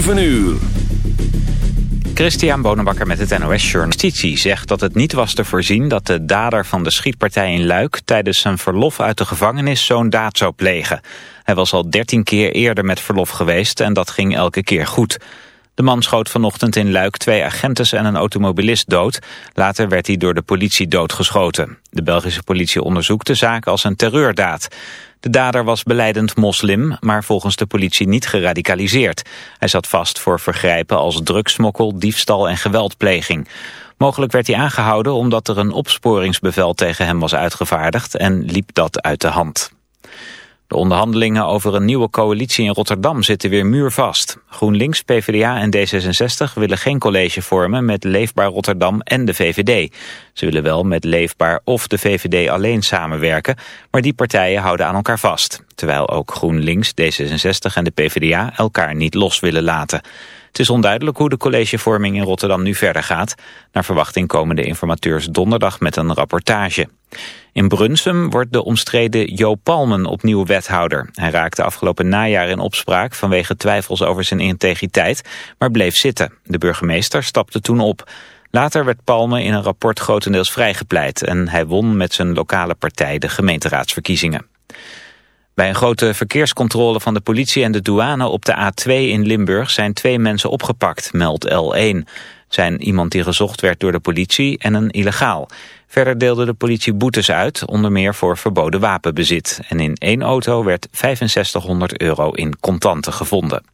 7 uur. Christian Bonenbakker met het NOS Journal. Justitie zegt dat het niet was te voorzien dat de dader van de schietpartij in Luik... tijdens zijn verlof uit de gevangenis zo'n daad zou plegen. Hij was al dertien keer eerder met verlof geweest en dat ging elke keer goed. De man schoot vanochtend in Luik twee agentes en een automobilist dood. Later werd hij door de politie doodgeschoten. De Belgische politie onderzoekt de zaak als een terreurdaad. De dader was beleidend moslim, maar volgens de politie niet geradicaliseerd. Hij zat vast voor vergrijpen als drugsmokkel, diefstal en geweldpleging. Mogelijk werd hij aangehouden omdat er een opsporingsbevel tegen hem was uitgevaardigd en liep dat uit de hand. De onderhandelingen over een nieuwe coalitie in Rotterdam zitten weer muurvast. GroenLinks, PvdA en D66 willen geen college vormen met Leefbaar Rotterdam en de VVD. Ze willen wel met Leefbaar of de VVD alleen samenwerken, maar die partijen houden aan elkaar vast. Terwijl ook GroenLinks, D66 en de PvdA elkaar niet los willen laten. Het is onduidelijk hoe de collegevorming in Rotterdam nu verder gaat. Naar verwachting komen de informateurs donderdag met een rapportage. In Brunsum wordt de omstreden Jo Palmen opnieuw wethouder. Hij raakte afgelopen najaar in opspraak vanwege twijfels over zijn integriteit, maar bleef zitten. De burgemeester stapte toen op. Later werd Palmen in een rapport grotendeels vrijgepleit en hij won met zijn lokale partij de gemeenteraadsverkiezingen. Bij een grote verkeerscontrole van de politie en de douane op de A2 in Limburg zijn twee mensen opgepakt, meldt L1. Zijn iemand die gezocht werd door de politie en een illegaal. Verder deelde de politie boetes uit, onder meer voor verboden wapenbezit. En in één auto werd 6500 euro in contanten gevonden.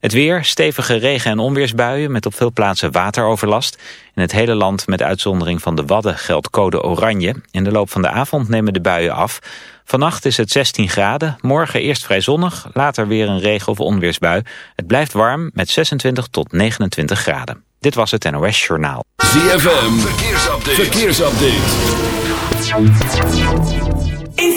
Het weer, stevige regen- en onweersbuien met op veel plaatsen wateroverlast. In het hele land met uitzondering van de Wadden geldt code oranje. In de loop van de avond nemen de buien af. Vannacht is het 16 graden, morgen eerst vrij zonnig, later weer een regen- of onweersbui. Het blijft warm met 26 tot 29 graden. Dit was het NOS Journaal. ZFM, verkeersupdate. verkeersupdate. In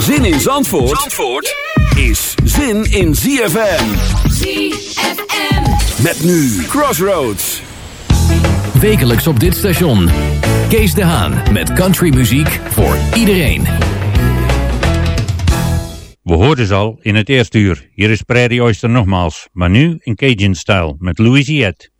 Zin in Zandvoort, Zandvoort is zin in ZFM. ZFM. Met nu Crossroads. Wekelijks op dit station. Kees de Haan met countrymuziek voor iedereen. We hoorden ze al in het eerste uur. Hier is Prairie Oyster nogmaals, maar nu in Cajun-stijl met Louisiette.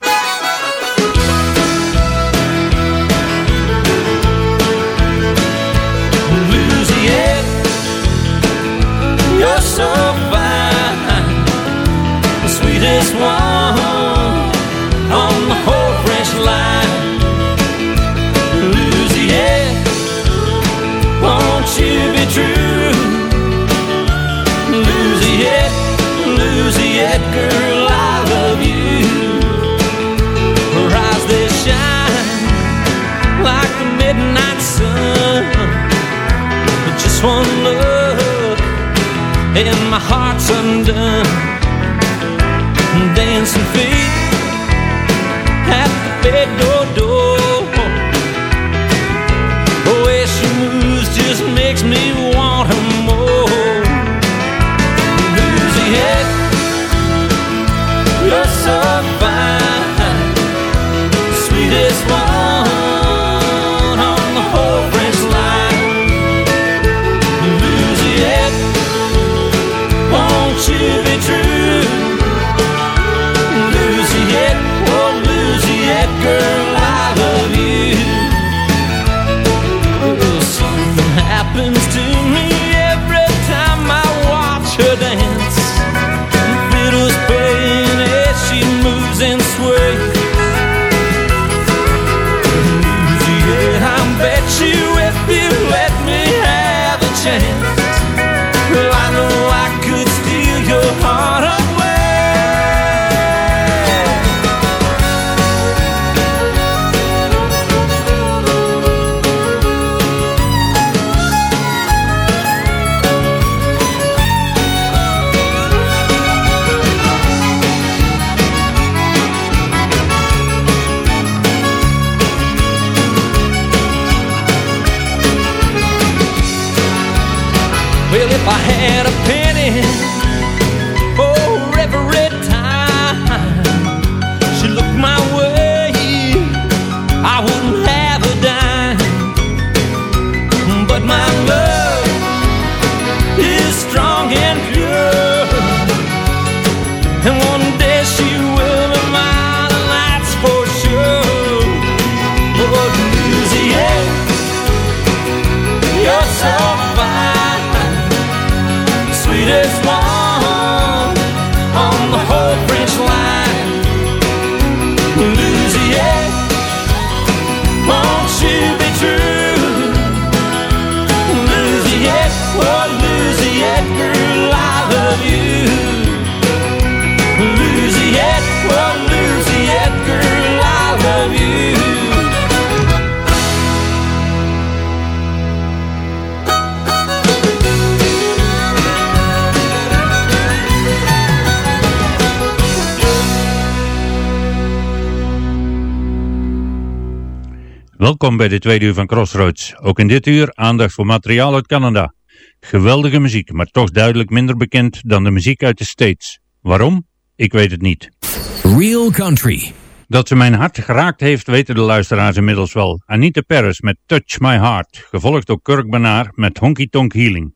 Sweetest one on the whole French line. Louisiana, won't you be true? Louisiana, Louisiana girl, I love you. Her eyes they shine like the midnight sun. Just one look and my heart's undone. Dancing feet at the bedroom door. jennie bij de tweede uur van Crossroads. Ook in dit uur aandacht voor materiaal uit Canada. Geweldige muziek, maar toch duidelijk minder bekend dan de muziek uit de States. Waarom? Ik weet het niet. Real Country. Dat ze mijn hart geraakt heeft, weten de luisteraars inmiddels wel. Anita Paris met Touch My Heart, gevolgd door Kirk Banaar met Honky Tonk Healing.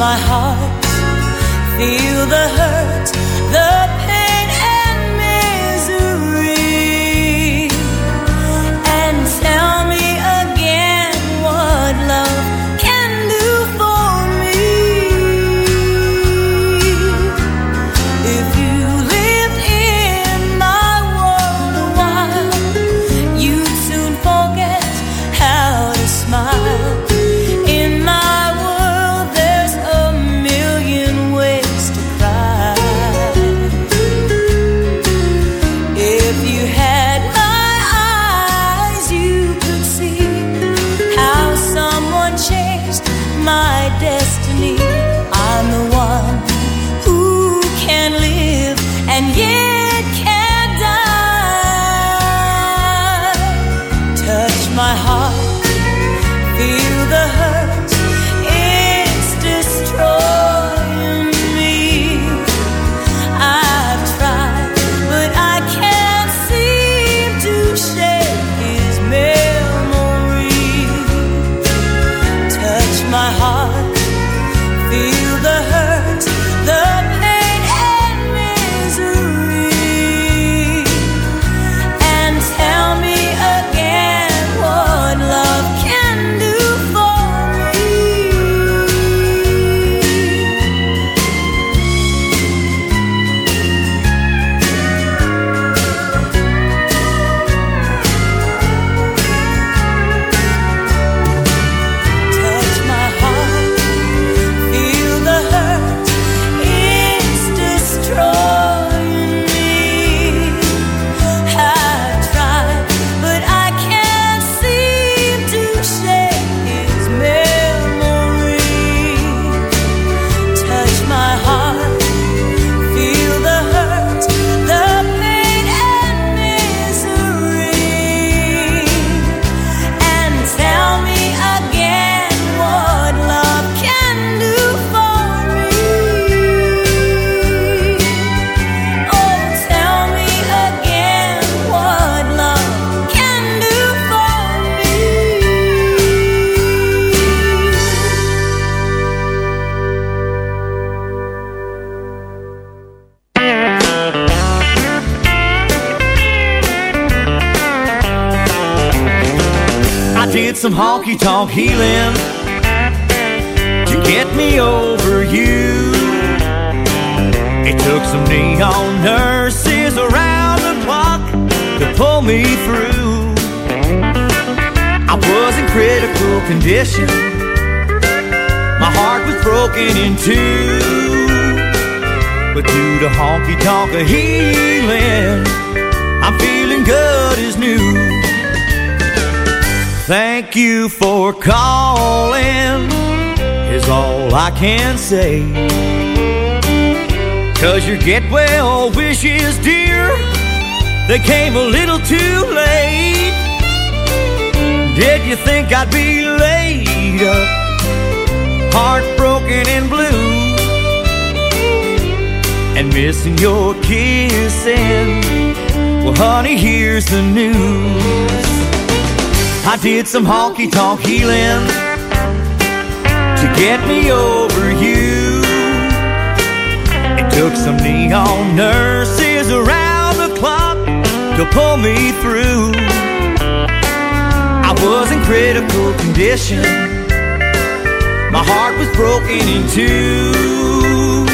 my heart, feel the hurt. Can say. Cause your get well wishes, dear, they came a little too late. Did you think I'd be laid up, heartbroken and blue? and missing your kissing. Well, honey, here's the news. I did some honky tonk healing to get me over you. It took some neon nurses around the clock to pull me through. I was in critical condition. My heart was broken in two.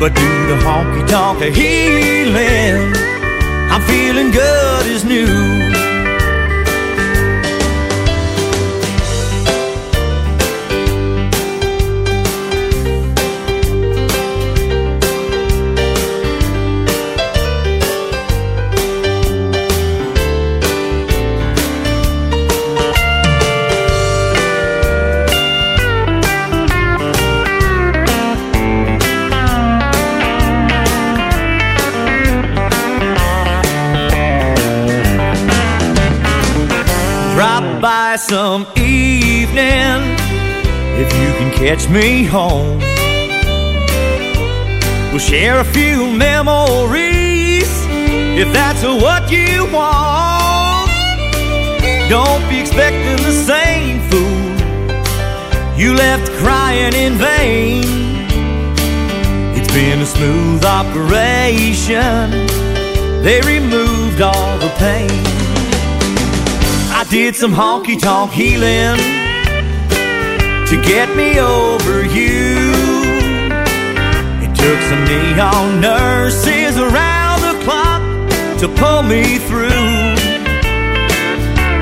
But due to honky tonk healing, I'm feeling good as new. Some evening if you can catch me home. We'll share a few memories if that's what you want. Don't be expecting the same fool you left crying in vain. It's been a smooth operation, they removed all the pain. Did some honky tonk healing to get me over you. It took some neon nurses around the clock to pull me through.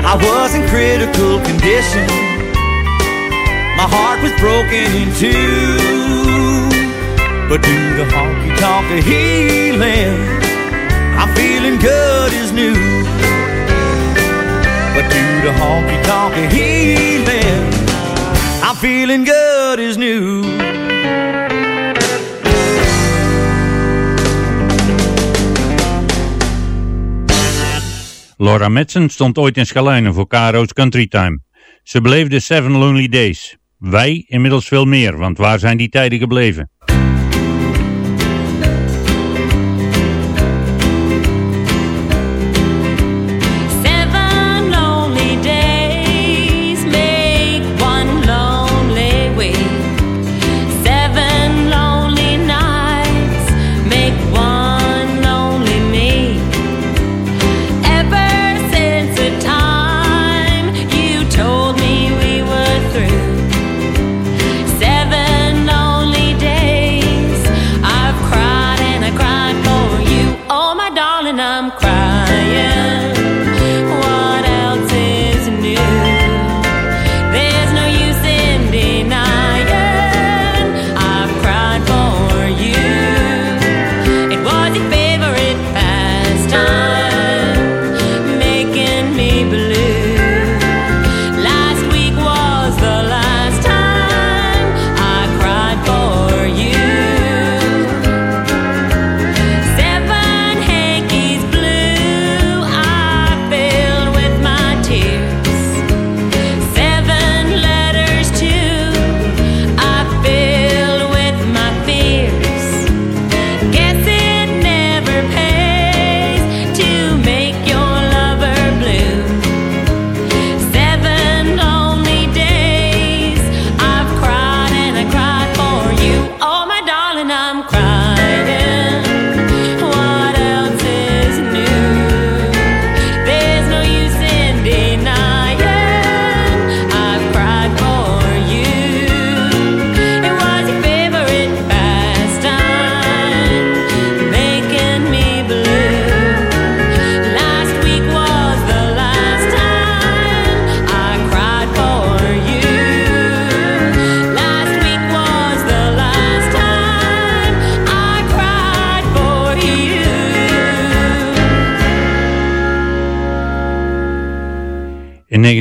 I was in critical condition. My heart was broken in two. But due to honky tonk healing, I'm feeling good as new. To honky tonk healing, I'm feeling good as new. Laura Madsen stond ooit in Schalijnen voor Caro's Country Time. Ze beleefde Seven Lonely Days. Wij inmiddels veel meer, want waar zijn die tijden gebleven?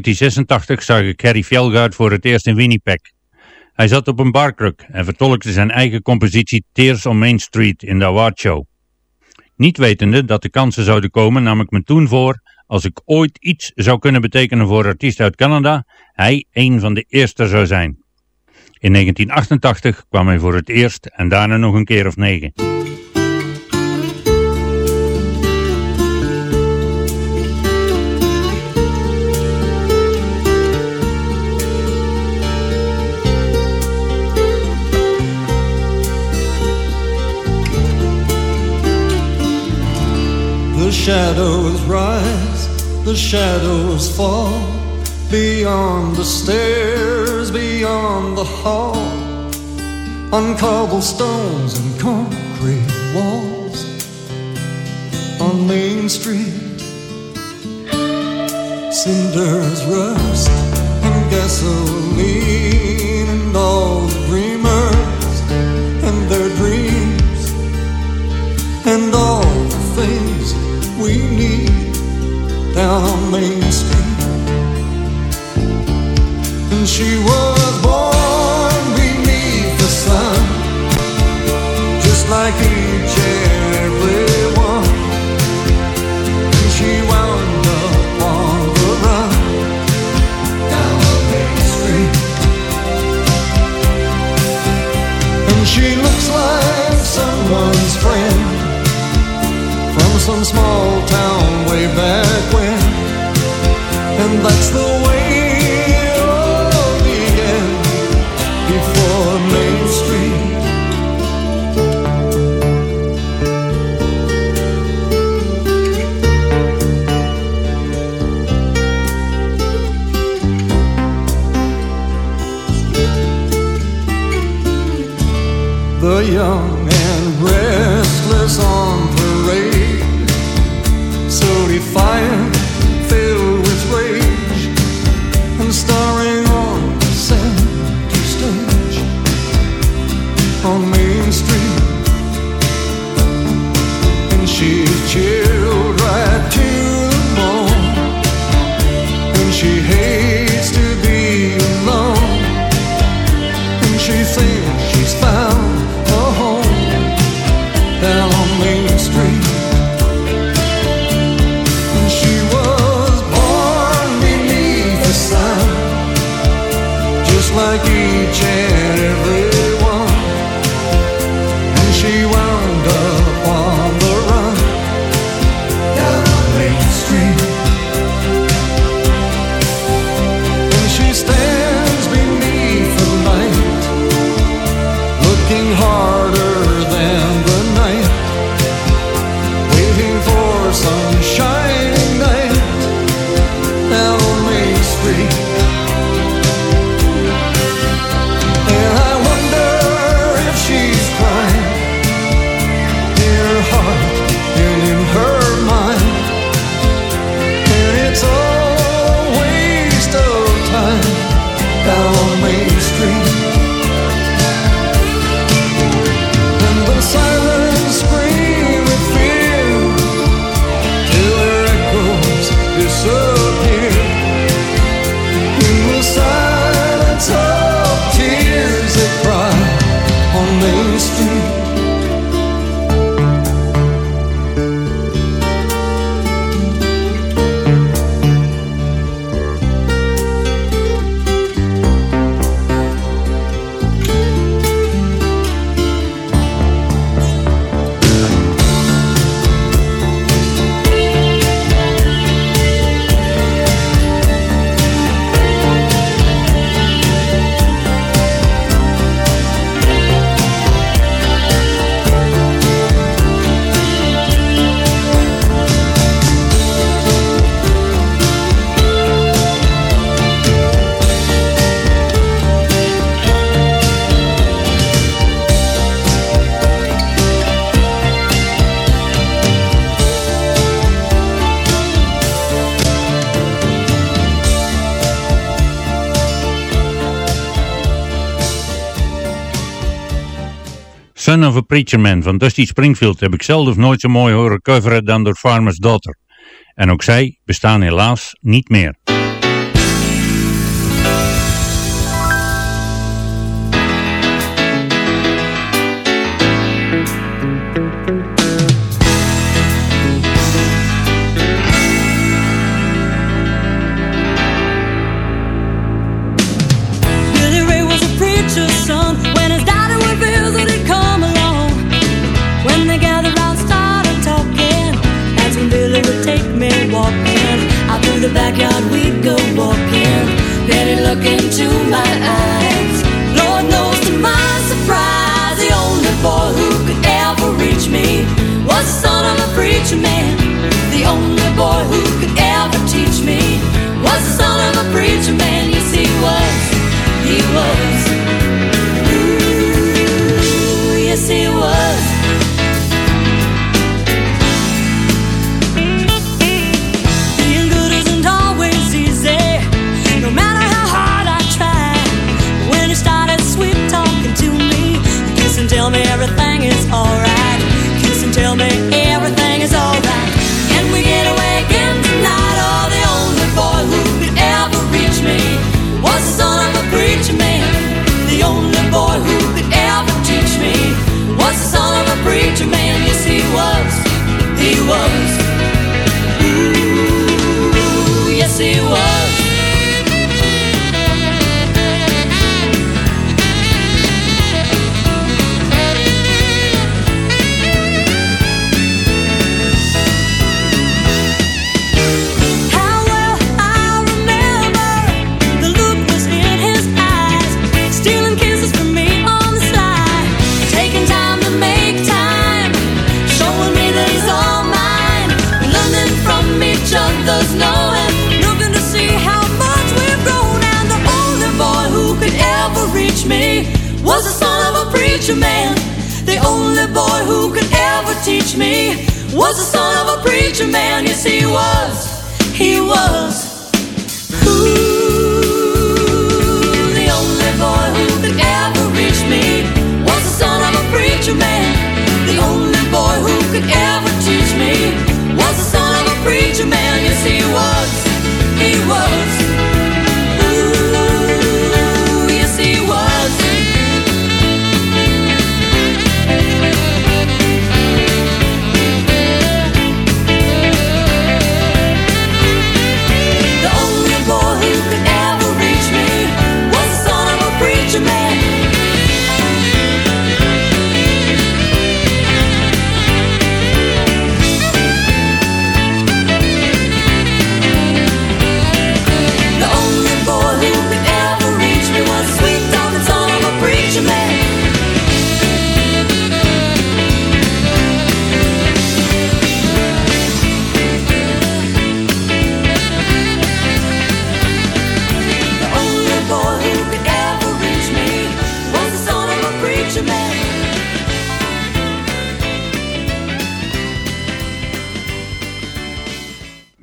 1986 zag ik Harry Fjellgaard voor het eerst in Winnipeg. Hij zat op een barkruk en vertolkte zijn eigen compositie Tears on Main Street in de Award Show. Niet wetende dat de kansen zouden komen nam ik me toen voor, als ik ooit iets zou kunnen betekenen voor artiesten uit Canada, hij een van de eerste zou zijn. In 1988 kwam hij voor het eerst en daarna nog een keer of negen. Shadows rise, the shadows fall Beyond the stairs, beyond the hall. On cobblestones and concrete walls On Main Street Cinders rust and gasoline like each and Son of a Preacher Man van Dusty Springfield heb ik zelden nooit zo mooi horen coveren dan door Farmer's Daughter. En ook zij bestaan helaas niet meer.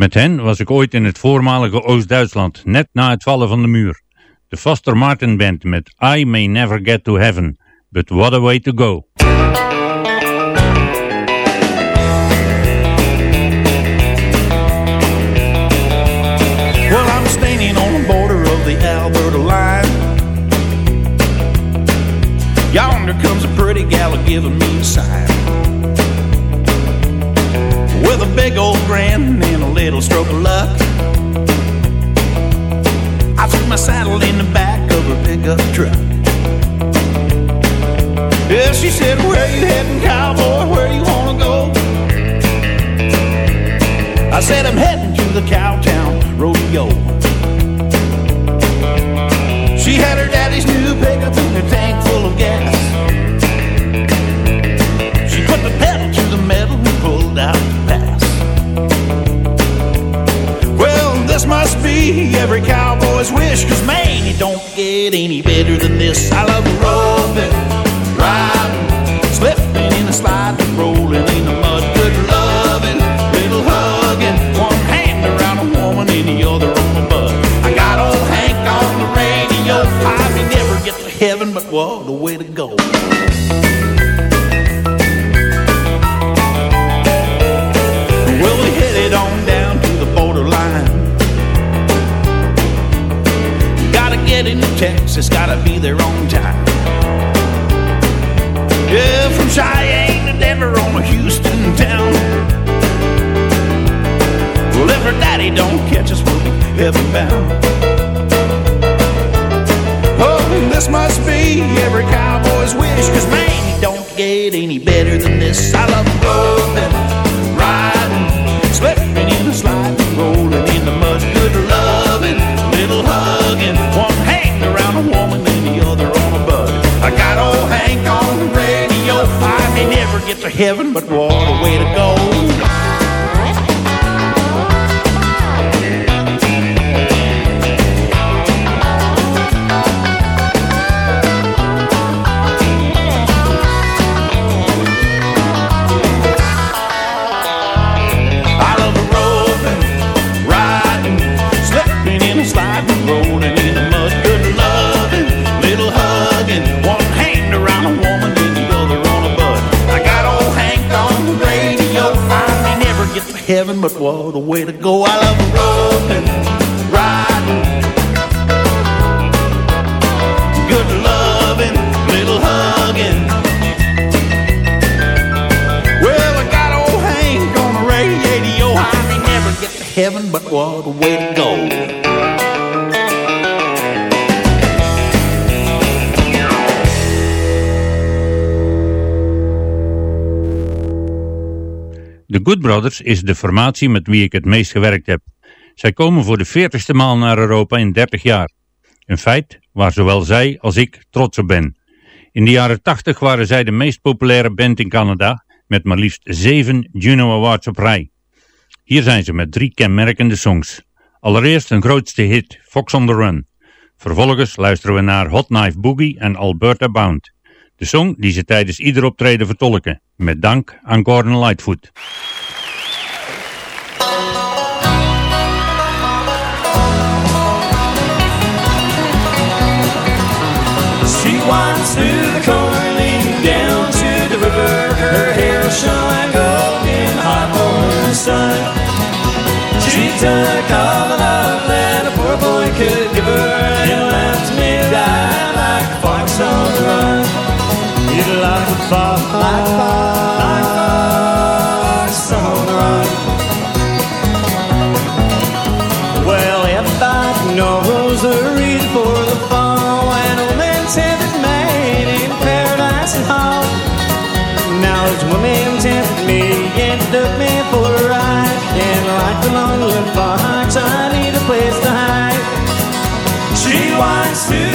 Met hen was ik ooit in het voormalige Oost-Duitsland, net na het vallen van de muur. De Foster Martin Band met I May Never Get to Heaven, but what a way to go. Well, I'm standing on the border of the Alberta line. Yonder comes a pretty gal giving me a sign. With a big old grin little stroke of luck. I threw my saddle in the back of her pickup truck. Yeah, she said, Where you heading, cowboy? Where you want to go? I said, I'm heading to the Cowtown Rodeo. Every cowboy's wish, cause man, it don't get any better than this. I love roping, riding, slipping in the slide, rolling in the mud, good loving, little hugging, one hand around a woman and the other on the butt. I got old Hank on the radio, I may never get to heaven, but what a way to go. Into Texas, gotta be their own time. Yeah, from Cheyenne to Denver on a Houston town. Well, if her daddy don't catch us, we'll be heaven bound. Oh, this must be every cowboy's wish, cause man, you don't get any better than this. I love roving, oh, riding, slipping never get to heaven, but what a way to go. Heaven, but what a way to go. I love roping, riding, good loving, little hugging. Well, I got old Hank on the radio. I may never get to heaven, but what a way to go. Good Brothers is de formatie met wie ik het meest gewerkt heb. Zij komen voor de veertigste maal naar Europa in 30 jaar. Een feit waar zowel zij als ik trots op ben. In de jaren 80 waren zij de meest populaire band in Canada met maar liefst 7 Juno Awards op rij. Hier zijn ze met drie kenmerkende songs. Allereerst hun grootste hit, Fox on the Run. Vervolgens luisteren we naar Hot Knife Boogie en Alberta Bound. De song die ze tijdens ieder optreden vertolken, met dank aan Gordon Lightfoot. She winds through the leaning down to the river. Her hair shine gold in hot morning sun. She took all the love that a poor boy could give her and left me die like a fox on the run. Like a fox, like fox, like on run. Well, everybody knows the reason for the fall when old man tempted man in paradise and hall. Now this woman tempted me and took me for a ride. And like the lonely fox, I need a place to hide. She winds through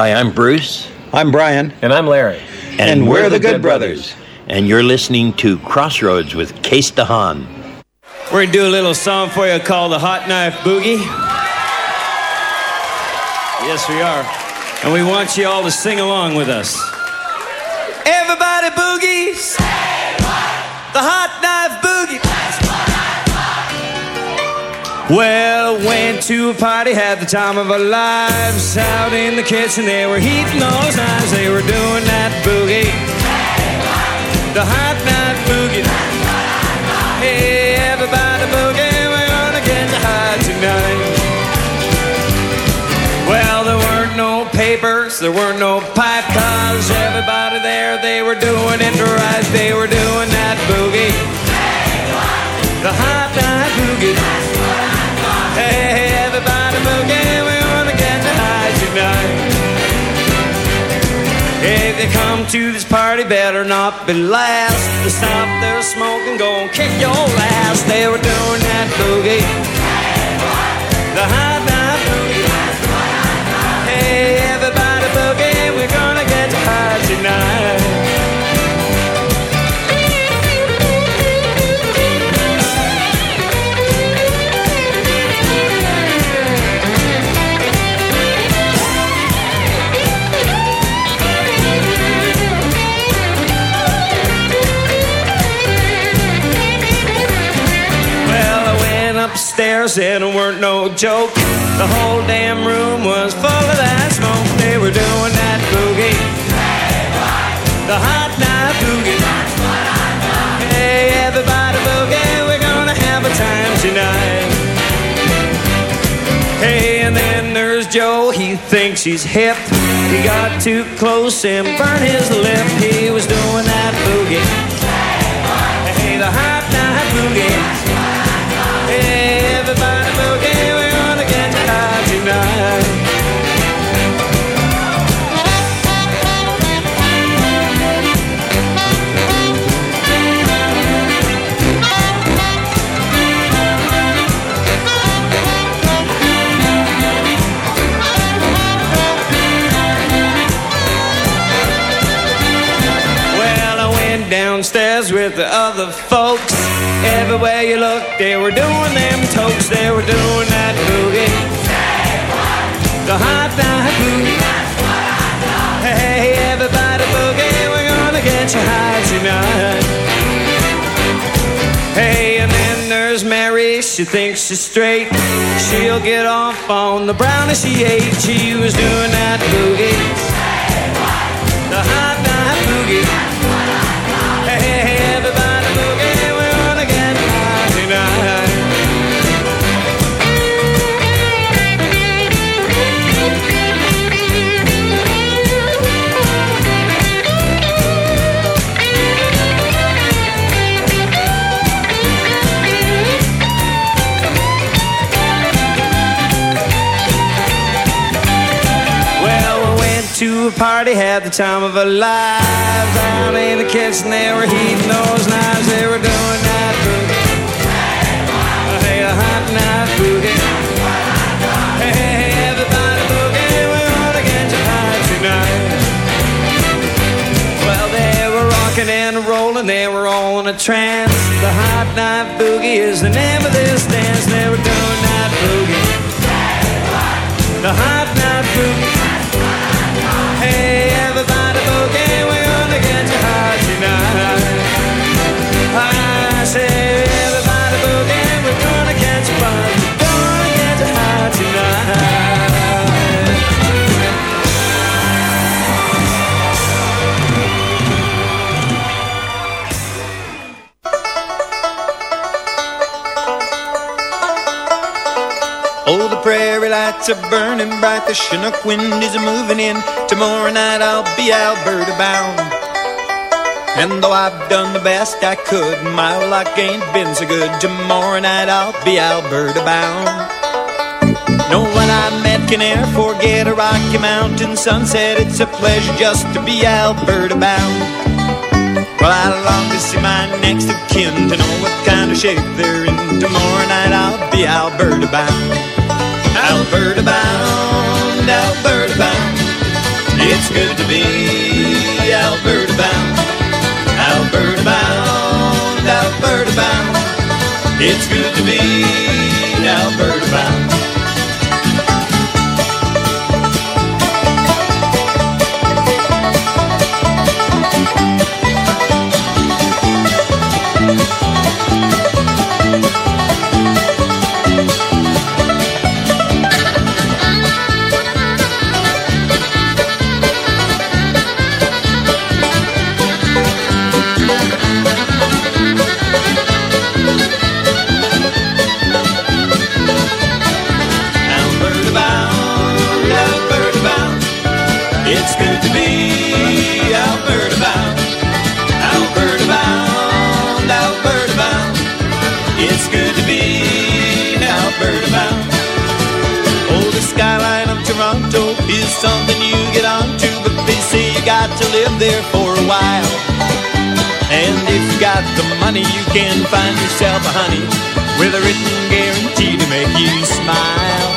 Hi, I'm Bruce. I'm Brian. And I'm Larry. And, we're, the Good Brothers. And you're listening to Crossroads with Kees de Haan. We're gonna do a little song for you called the Hot Knife Boogie. Yes, we are. And we want you all to sing along with us. Everybody boogies! The Hot Well, went to a party, had the time of our lives. Out in the kitchen, they were heating those knives. They were doing that boogie. Hey, the hot knife boogie. Hey, everybody boogie, we're gonna get the high tonight. Well, there weren't no papers, there weren't no pipe cars. Everybody there, they were doing it right. They were doing that boogie. Hey, the hot knife boogie. Hey, everybody boogie, we're gonna get high tonight. If they come to this party, better not be last. To stop their smoking, go and kick your ass. They were doing that boogie. The hot knife boogie. Hey, everybody boogie, we're gonna get high tonight. And it weren't no joke. The whole damn room was full of that smoke. They were doing that boogie. Hey, The hot knife boogie. Hey, everybody boogie, we're gonna have a time tonight. Hey, and then there's Joe, he thinks he's hip. He got too close and burned his lip. He was doing that boogie. Everywhere you look, they were doing them tokes. They were doing that boogie. The hot knife boogie. Hey, everybody boogie, we're gonna get you high tonight. Hey, and then there's Mary, she thinks she's straight. She'll get off on the brownie she ate. She was doing that boogie. The hot night boogie. A party, had the time of our lives. Down in the kitchen, they were heating those knives. They were doing that boogie. Hey, a hot knife boogie. Hey, everybody boogie, we wanna get you high tonight. Well, they were rocking and rolling, they were all in a trance. The hot knife boogie is the name of this dance. They were doing that boogie. The hot knife boogie. I everybody we're gonna high, we're gonna get you high tonight. Oh, the prairie lights are burning bright. The Chinook wind is moving in. Tomorrow night I'll be Alberta bound. And though I've done the best I could, my luck ain't been so good. Tomorrow night I'll be Alberta bound. No one I met can ever forget a Rocky Mountain sunset. It's a pleasure just to be Alberta bound. Well, I long to see my next of kin to know what kind of shape they're in. Tomorrow night I'll be Alberta bound. Alberta bound, Alberta bound. It's good to be Alberta bound. Alberta bound, Alberta bound. It's good to be Alberta bound. There for a while. And if you got the money, you can find yourself a honey with a written guarantee to make you smile.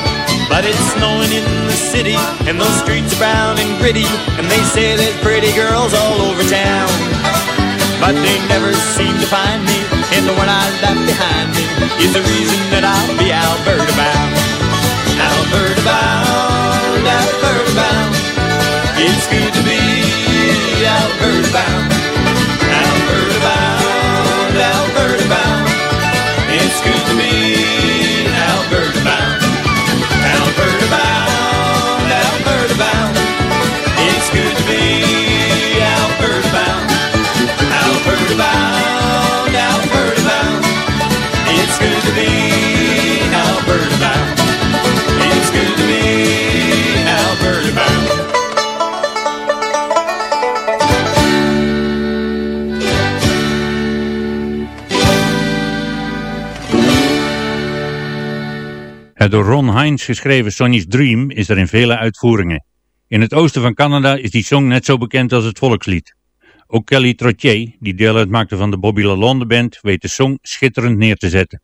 But it's snowing in the city, and those streets are brown and gritty, and they say there's pretty girls all over town. But they never seem to find me, and the one I left behind me is the reason that I'll be Alberta bound. Alberta bound, Alberta bound. It's good to be door Ron Hines geschreven Sonny's Dream is er in vele uitvoeringen. In het oosten van Canada is die song net zo bekend als het volkslied. Ook Kelly Trottier, die deel uitmaakte van de Bobby Lalonde Band, weet de song schitterend neer te zetten.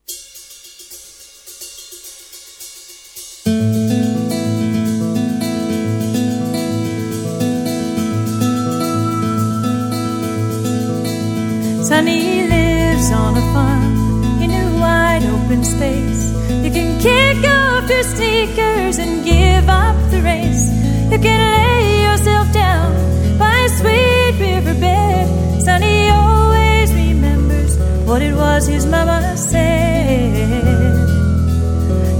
Sonny lives on a farm in a wide open space. Your sneakers and give up the race. You can lay yourself down by a sweet riverbed. Sonny always remembers what it was his mama said.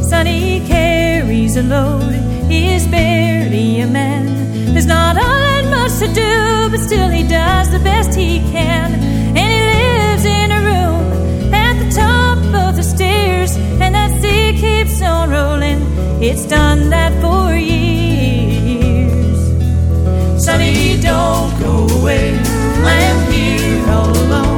Sonny carries a load, he is barely a man. There's not all that much to do, but still he does the best he can. It's done that for years. Sonny, don't go away. I am here all alone.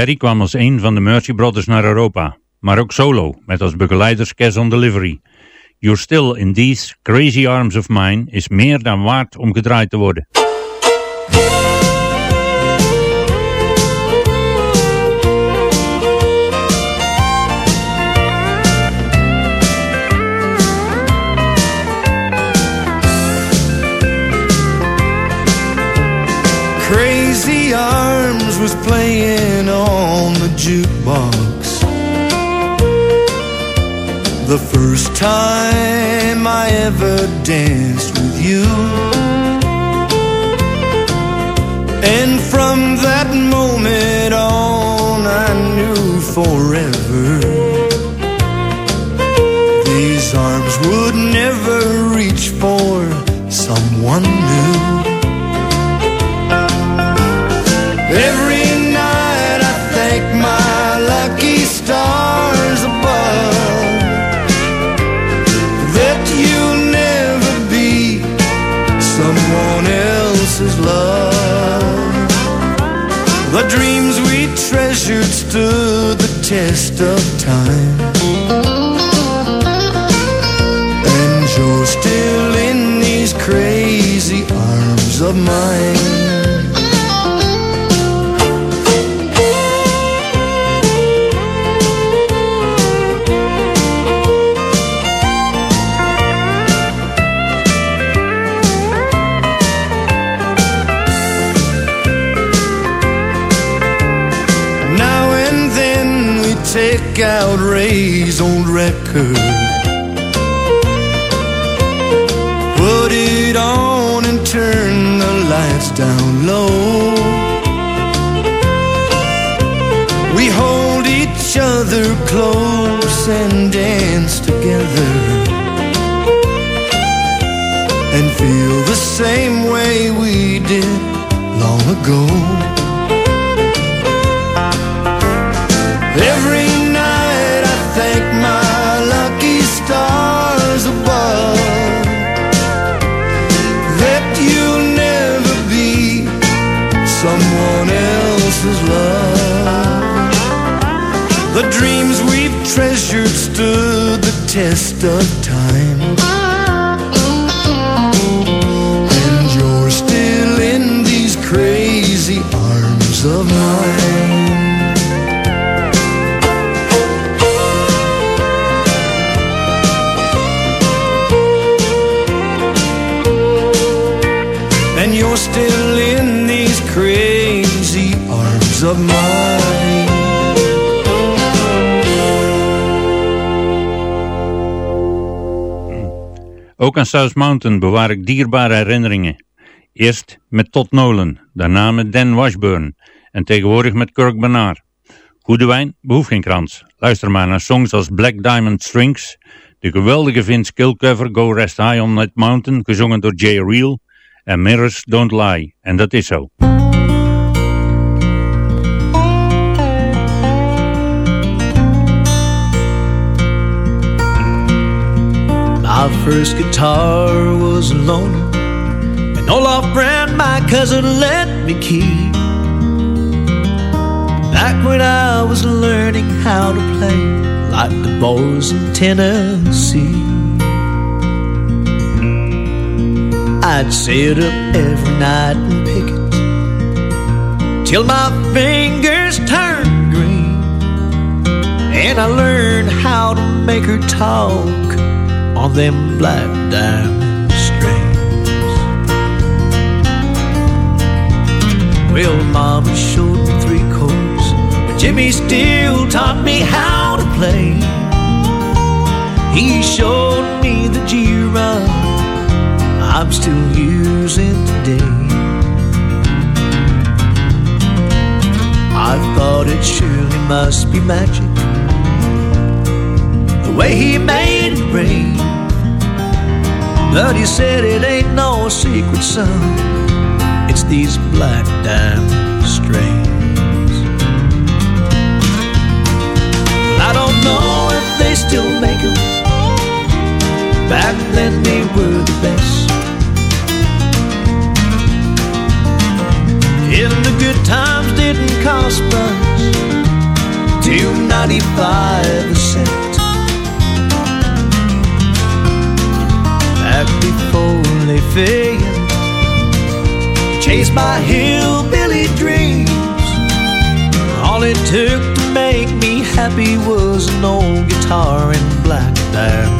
Larry kwam als een van de Mercy Brothers naar Europa, maar ook solo, met als begeleiders Cash on Delivery. You're Still in These Crazy Arms of Mine is meer dan waard om gedraaid te worden. Was playing on the jukebox. The first time I ever danced with you. And from that moment on, I knew forever these arms would never reach for someone new. The dreams we treasured stood the test of time. And you're still in these crazy arms of mine. Take out Ray's old record, put it on and turn the lights down low. We hold each other close and dance together and feel the same way we did long ago. Test of Ook aan South Mountain bewaar ik dierbare herinneringen. Eerst met Todd Nolan, daarna met Dan Washburn en tegenwoordig met Kirk Bernard. Goede wijn behoeft geen krans. Luister maar naar songs als Black Diamond Strings, de geweldige Vince Gill cover Go Rest High on That Mountain, gezongen door Jay Reel, en Mirrors Don't Lie. En dat is zo. My first guitar was a loaner, an Olaf brand my cousin let me keep. Back when I was learning how to play, like the boys in Tennessee. I'd sit up every night and pick it till my fingers turned green, and I learned how to make her talk on them black diamond strings. Well, Mama showed me three chords, but Jimmy still taught me how to play. He showed me the G run I'm still using today. I thought it surely must be magic, the way he made it rain. But he said it ain't no secret, son. It's these black diamond strings. Well, I don't know if they still make them. Back then they were the best. And the good times didn't cost much. Two ninety-five a cent. Chased my hillbilly dreams. All it took to make me happy was an old guitar and black diamond.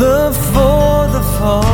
Love for the fall.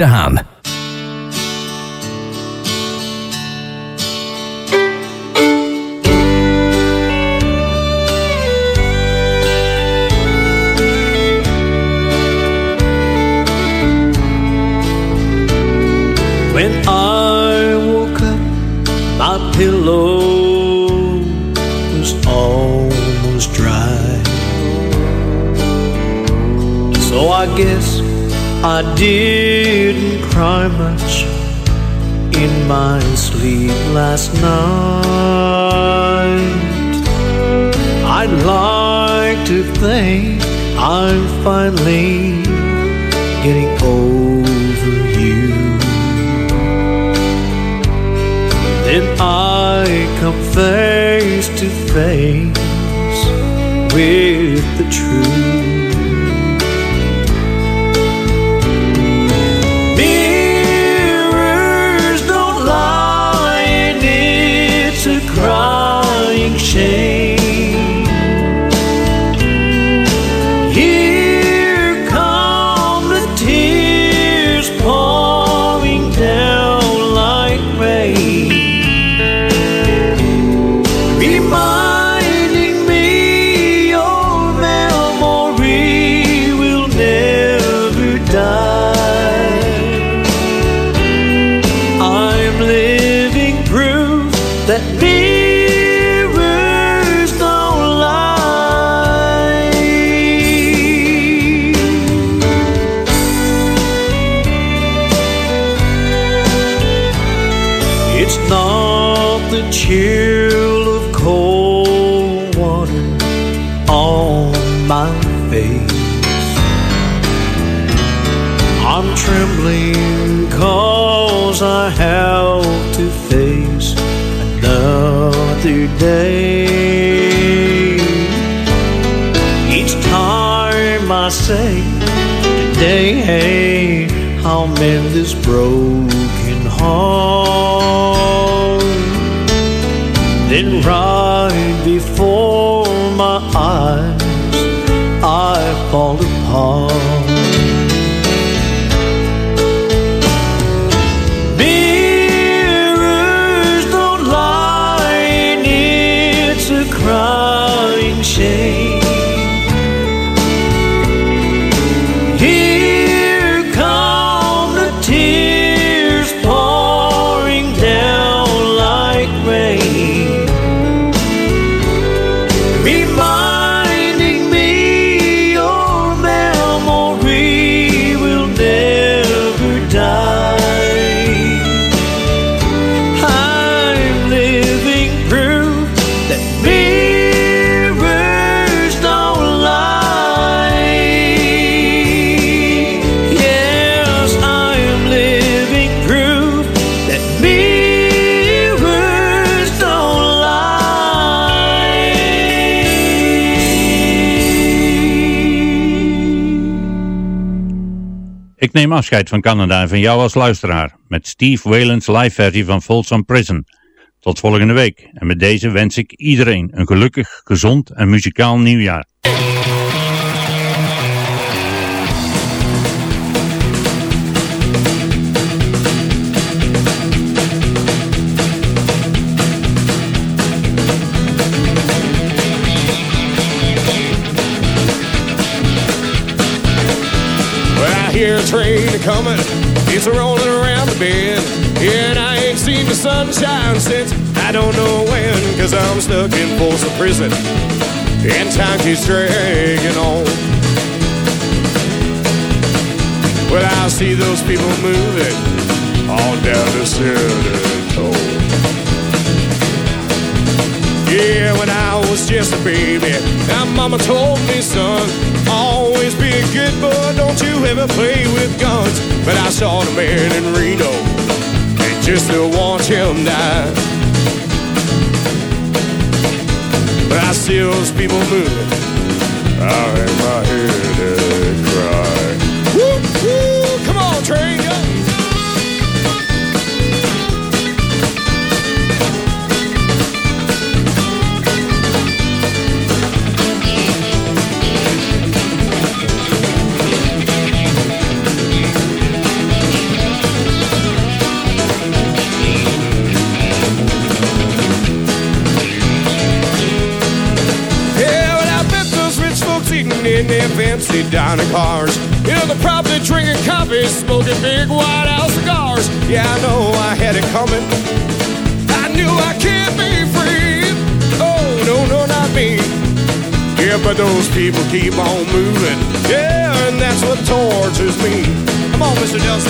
De Haan. When I woke up, my pillow was almost dry. So I guess I didn't cry much in my sleep last night. I'd like to think I'm finally getting over you. Then I come face to face with the truth. day. Each time I say, Today, hey, I'll mend this broken heart. Ik neem afscheid van Canada en van jou als luisteraar met Steve Whalen's live versie van Folsom Prison. Tot volgende week en met deze wens ik iedereen een gelukkig, gezond en muzikaal nieuwjaar. Hear train coming, it's rolling around the bend. And I ain't seen the sunshine since I don't know when, cause I'm stuck in Folsom Prison. And time keeps dragging on. Well, I see those people moving on down the center Yeah, when I was just a baby, my mama told me, son, be a good boy, don't you ever play with guns. But I saw the man in Reno, and just to watch him die. But I see those people moving, I hang my head cry. Their fancy dining cars. You know, they're probably drinking coffee, smoking big white house cigars. Yeah, I know I had it coming. I knew I can't be free. Oh, no, no, not me. Yeah, but those people keep on moving. Yeah, and that's what tortures me. Come on, Mr. Del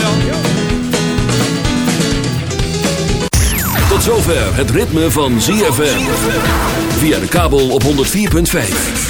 Tot zover het ritme van ZFM. Via de kabel op 104.5.